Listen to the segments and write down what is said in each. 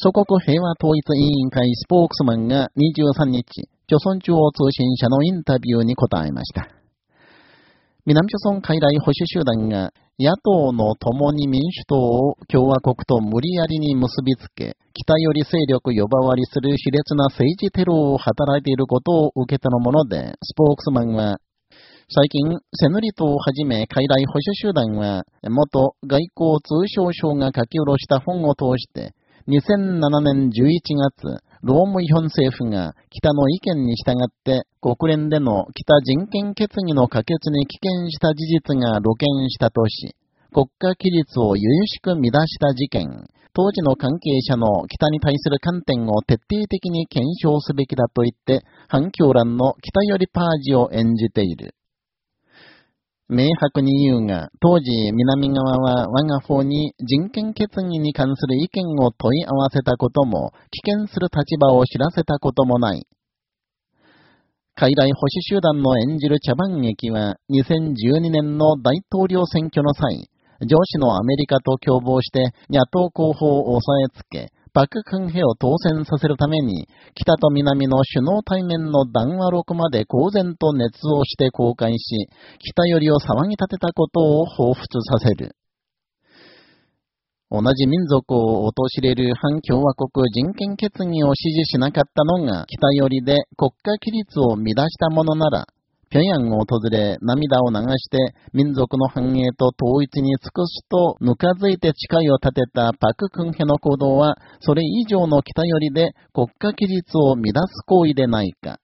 祖国平和統一委員会スポークスマンが23日、朝鮮中央通信社のインタビューに答えました。南朝鮮海来保守集団が野党の共に民主党を共和国と無理やりに結びつけ、北より勢力呼ばわりする卑劣な政治テロを働いていることを受けたのもので、スポークスマンは、最近、セヌリ党をはじめ海来保守集団は、元外交通商省が書き下ろした本を通して、2007年11月、ロームイヒョン政府が北の意見に従って国連での北人権決議の可決に棄権した事実が露見したとし、国家規律を由々しく乱した事件、当時の関係者の北に対する観点を徹底的に検証すべきだと言って、反響欄の北寄りパージを演じている。明白に言うが、当時南側は我が方に人権決議に関する意見を問い合わせたことも、危険する立場を知らせたこともない。海外保守集団の演じる茶番劇は、2012年の大統領選挙の際、上司のアメリカと共謀して野党候補を押さえつけ、パク・クンヘを当選させるために、北と南の首脳対面の談話録まで公然と熱をして公開し、北寄りを騒ぎ立てたことを彷彿させる。同じ民族を陥れる反共和国人権決議を支持しなかったのが北寄りで国家規律を乱したものなら、平壌を訪れ、涙を流して、民族の繁栄と統一に尽くすと、ぬかづいて誓いを立てたパク・クンヘの行動は、それ以上の北寄りで国家規律を乱す行為でないか。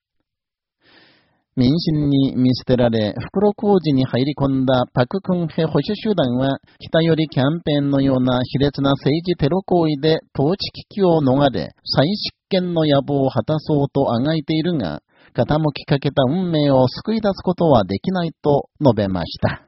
民心に見捨てられ、袋工事に入り込んだパク・クンヘ保守集団は、北寄りキャンペーンのような卑劣な政治テロ行為で統治危機を逃れ、再執権の野望を果たそうとあがいているが、傾きかけた運命を救い出すことはできないと述べました。